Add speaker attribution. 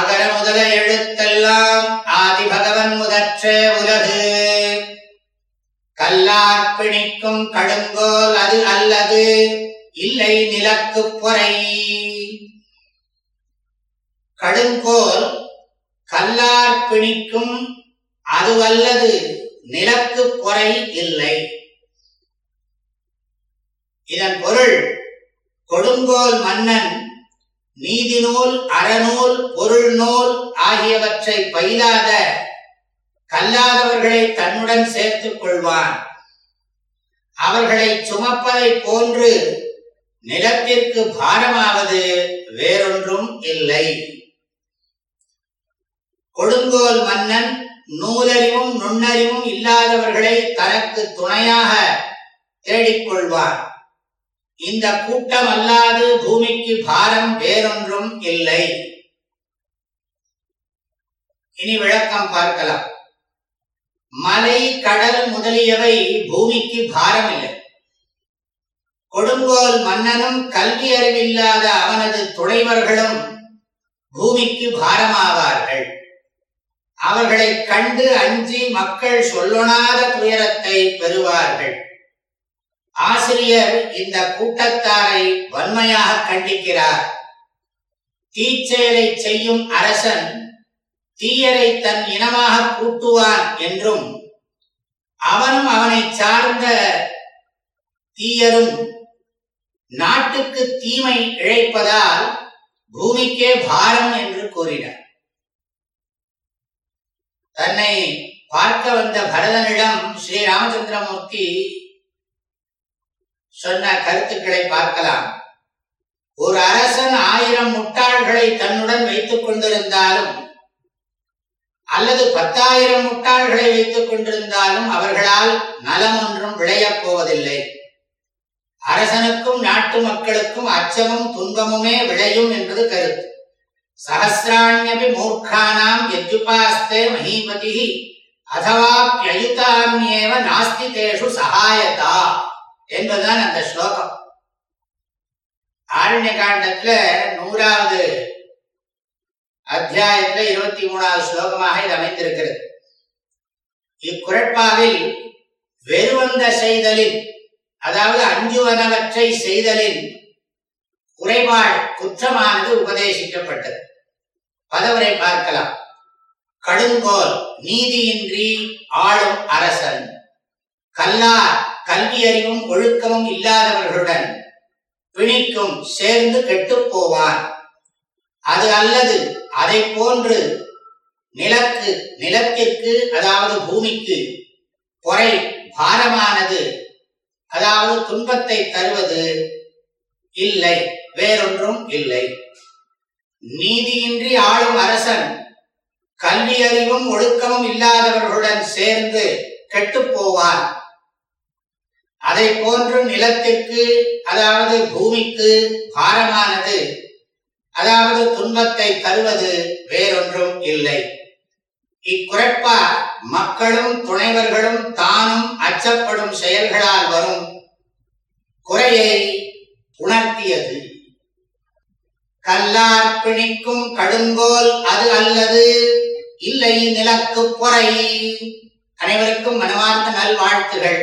Speaker 1: அகர முதல எழுத்தெல்லாம் ஆதிபகவன் முதற்றே உலகு கல்லார் பிணிக்கும் கடுங்கோல் அது அல்லது இல்லை நிலக்கு பொறை கடுங்கோல் கல்லார் பிணிக்கும் அல்லது நிலக்கு பொறை இல்லை இதன் பொருள் கொடுங்கோல் மன்னன் நூல் அறநூல் பொருள் நூல் ஆகியவற்றை பயிலாத கல்லாதவர்களை தன்னுடன் சேர்த்துக் கொள்வான் அவர்களை சுமப்பதை போன்று நிலத்திற்கு பாரமாவது வேறொன்றும் இல்லை கொடுங்கோல் மன்னன் நூலறிவும் நுண்ணறிவும் இல்லாதவர்களை தனக்கு துணையாக தேடிக்கொள்வான் இந்த கூட்டம் அல்லாது பூமிக்கு பாரம் வேறொன்றும் இல்லை இனி விளக்கம் பார்க்கலாம் மலை கடல் முதலியவை பூமிக்கு பாரம் இல்லை கொடுங்கோல் மன்னனும் கல்வி அறிவில்லாத அவனது துணைவர்களும் பூமிக்கு பாரமாவார்கள் அவர்களை கண்டு அஞ்சி மக்கள் சொல்லொணாத துயரத்தை பெறுவார்கள் ஆசிரியர் இந்த கூட்டத்தாரை வன்மையாக கண்டிக்கிறார் தீச்செயலை செய்யும் அரசன் தீயரை தன் இனமாக கூட்டுவான் என்றும் அவனும் அவனை சார்ந்த தீயரும் நாட்டுக்கு தீமை இழைப்பதால் பூமிக்கே பாரம் என்று கூறினார் தன்னை பார்க்க வந்த பரதனிடம் ஸ்ரீ ராமச்சந்திரமூர்த்தி சொன்ன கருத்துக்களை பார்க்கலாம் ஒரு அரசன் ஆயிரம் முட்டாள்களை தன்னுடன் வைத்துக் கொண்டிருந்தாலும் அல்லது பத்தாயிரம் முட்டாள்களை வைத்துக் கொண்டிருந்தாலும் அவர்களால் நலம் ஒன்றும் விளையப் போவதில்லை அரசனுக்கும் நாட்டு மக்களுக்கும் அச்சமும் துன்பமுமே விளையும் என்பது கருத்து சகசிராணியபி மூர்க்கானாம் எஜுபாஸ்தே மகிபதி அதவாப்யயுதாமியேவ நாஸ்தி தேஷு சகாயதா என்பதுதான் அந்த ஸ்லோகம் ஆரண்ய காண்டத்துல நூறாவது அத்தியாயத்துல இருபத்தி மூணாவது ஸ்லோகமாக இது அமைந்திருக்கிறது இக்குரட்பாவில் வெறுவந்த செய்தலில் அதாவது அஞ்சுவனவற்றை செய்தலின் குறைபாள் குற்றமானது உபதேசிக்கப்பட்டது பதவரை பார்க்கலாம் கடுங்கோல் நீதியின்றி ஆளும் அரசன் கல்லார் கல்வி அறிவும் ஒழுக்கமும் இல்லாதவர்களுடன் பிணிக்கும் சேர்ந்து கெட்டுப் போவார் அது அல்லது அதை போன்று நிலக்கு நிலத்திற்கு அதாவது பூமிக்கு பொறை பாரமானது அதாவது துன்பத்தை தருவது இல்லை வேறொன்றும் இல்லை நீதியின்றி ஆளும் அரசன் கல்வி அறிவும் ஒழுக்கமும் இல்லாதவர்களுடன் சேர்ந்து கெட்டுப் போவான் அதை போன்று நிலத்திற்கு அதாவது பூமிக்கு பாரமானது அதாவது துன்பத்தை தருவது வேறொன்றும் இல்லை இக்குறைப்பா மக்களும் துணைவர்களும் தானும் அச்சப்படும் செயல்களால் வரும் குறையை உணர்த்தியது கல்லார் பிணிக்கும் கடுங்கோல் அது அல்லது இல்லை நிலக்கு பொறை அனைவருக்கும் நல் நல்வாழ்த்துகள்